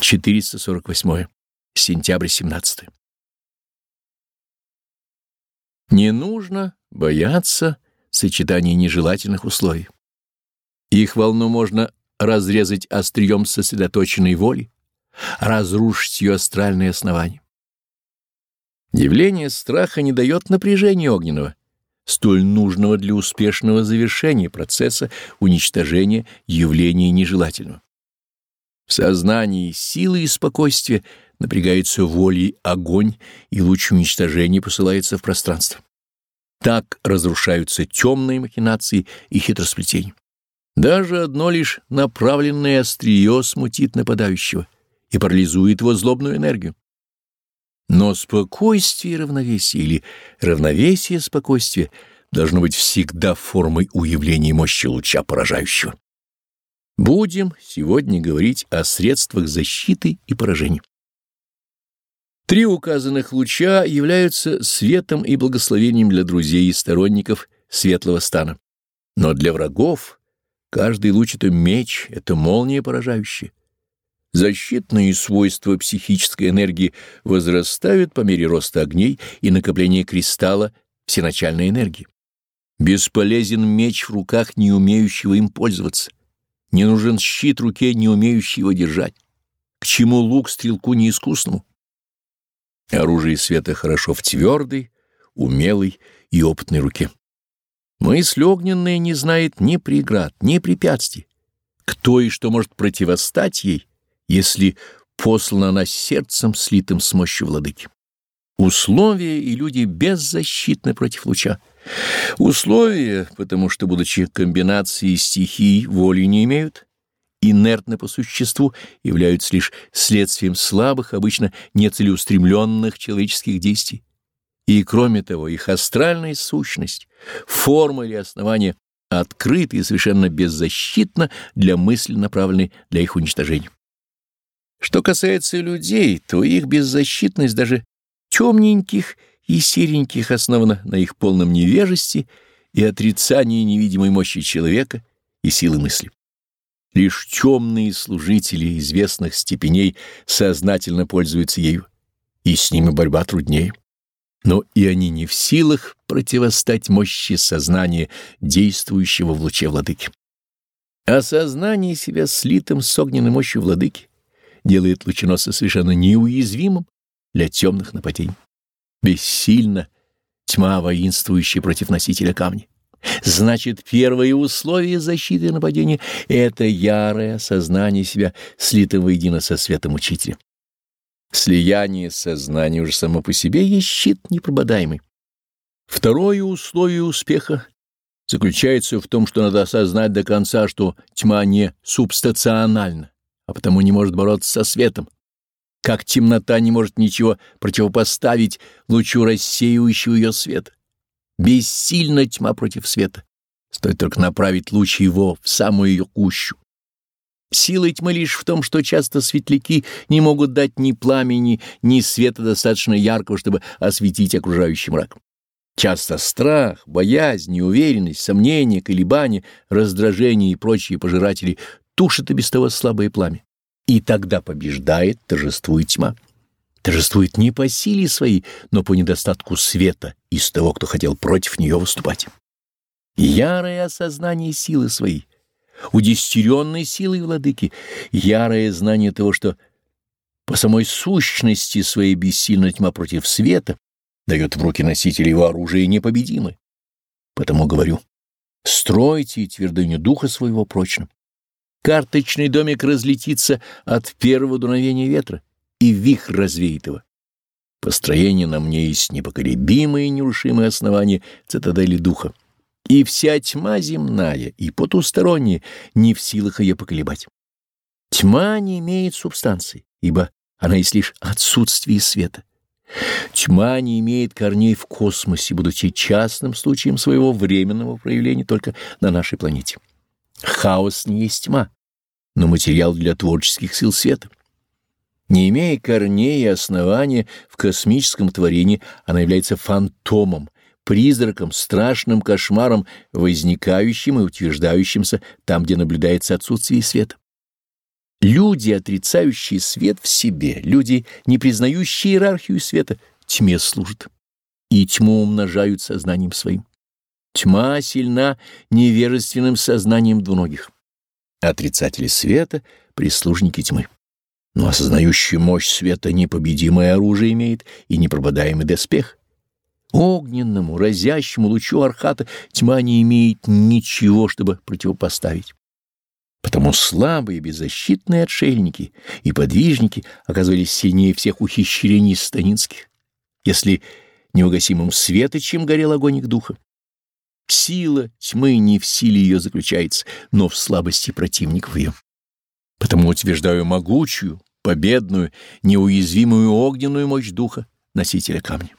448. Сентябрь 17. Не нужно бояться сочетания нежелательных условий. Их волну можно разрезать острием сосредоточенной воли, разрушить ее астральные основания. Явление страха не дает напряжения огненного, столь нужного для успешного завершения процесса уничтожения явления нежелательного. В сознании силы и спокойствия напрягается волей огонь, и луч уничтожения посылается в пространство. Так разрушаются темные махинации и хитросплетения. Даже одно лишь направленное острие смутит нападающего и парализует его злобную энергию. Но спокойствие и равновесие или равновесие спокойствия должно быть всегда формой уявления мощи луча поражающего. Будем сегодня говорить о средствах защиты и поражения. Три указанных луча являются светом и благословением для друзей и сторонников светлого стана. Но для врагов каждый луч — это меч, это молния поражающая. Защитные свойства психической энергии возрастают по мере роста огней и накопления кристалла всеначальной энергии. Бесполезен меч в руках не умеющего им пользоваться. Не нужен щит руке, не умеющий его держать. К чему лук стрелку неискусному? Оружие света хорошо в твердой, умелой и опытной руке. Мысль огненная не знает ни преград, ни препятствий. Кто и что может противостать ей, если послана она сердцем, слитым с мощью владыки? Условия и люди беззащитны против луча. Условия, потому что, будучи комбинацией стихий, воли не имеют, инертны по существу, являются лишь следствием слабых, обычно нецелеустремленных человеческих действий. И, кроме того, их астральная сущность, форма или основание открыты и совершенно беззащитна для мысли, направленной для их уничтожения. Что касается людей, то их беззащитность даже темненьких и сереньких основана на их полном невежестве и отрицании невидимой мощи человека и силы мысли. Лишь темные служители известных степеней сознательно пользуются ею, и с ними борьба труднее. Но и они не в силах противостать мощи сознания, действующего в луче владыки. Осознание себя слитым с огненной мощью владыки делает лученоса совершенно неуязвимым для темных нападений. Бессильно тьма, воинствующая против носителя камня. Значит, первое условие защиты и нападения — это ярое сознание себя, слитым воедино со светом учителя. Слияние сознания уже само по себе есть щит непрободаемый. Второе условие успеха заключается в том, что надо осознать до конца, что тьма не субстациональна, а потому не может бороться со светом как темнота не может ничего противопоставить лучу рассеивающего ее света. Бессильна тьма против света. Стоит только направить луч его в самую ее кущу. Сила тьмы лишь в том, что часто светляки не могут дать ни пламени, ни света достаточно яркого, чтобы осветить окружающий мрак. Часто страх, боязнь, неуверенность, сомнения, колебания, раздражение и прочие пожиратели тушат и без того слабое пламя. И тогда побеждает, торжествует тьма. Торжествует не по силе своей, но по недостатку света из того, кто хотел против нее выступать. Ярое осознание силы своей, удестеренной силой владыки, ярое знание того, что по самой сущности своей бессильна тьма против света, дает в руки носителей его оружие непобедимы. Потому говорю, стройте твердыню духа своего прочным. Карточный домик разлетится от первого дуновения ветра, и вихрь развеет его. Построение на мне есть непоколебимое и нерушимое основание цитадели духа, и вся тьма земная и потусторонняя не в силах ее поколебать. Тьма не имеет субстанции, ибо она есть лишь отсутствие света. Тьма не имеет корней в космосе, будучи частным случаем своего временного проявления только на нашей планете. Хаос не есть тьма, но материал для творческих сил света. Не имея корней и основания в космическом творении, она является фантомом, призраком, страшным кошмаром, возникающим и утверждающимся там, где наблюдается отсутствие света. Люди, отрицающие свет в себе, люди, не признающие иерархию света, тьме служат, и тьму умножают сознанием своим. Тьма сильна невежественным сознанием двуногих. Отрицатели света — прислужники тьмы. Но осознающий мощь света непобедимое оружие имеет и непрободаемый доспех. Огненному, разящему лучу архата тьма не имеет ничего, чтобы противопоставить. Потому слабые, беззащитные отшельники и подвижники оказывались сильнее всех ухищрений станинских, если неугасимым светочем горел огонь их духа. Сила тьмы не в силе ее заключается, но в слабости противников ее. Потому утверждаю могучую, победную, неуязвимую огненную мощь духа, носителя камня.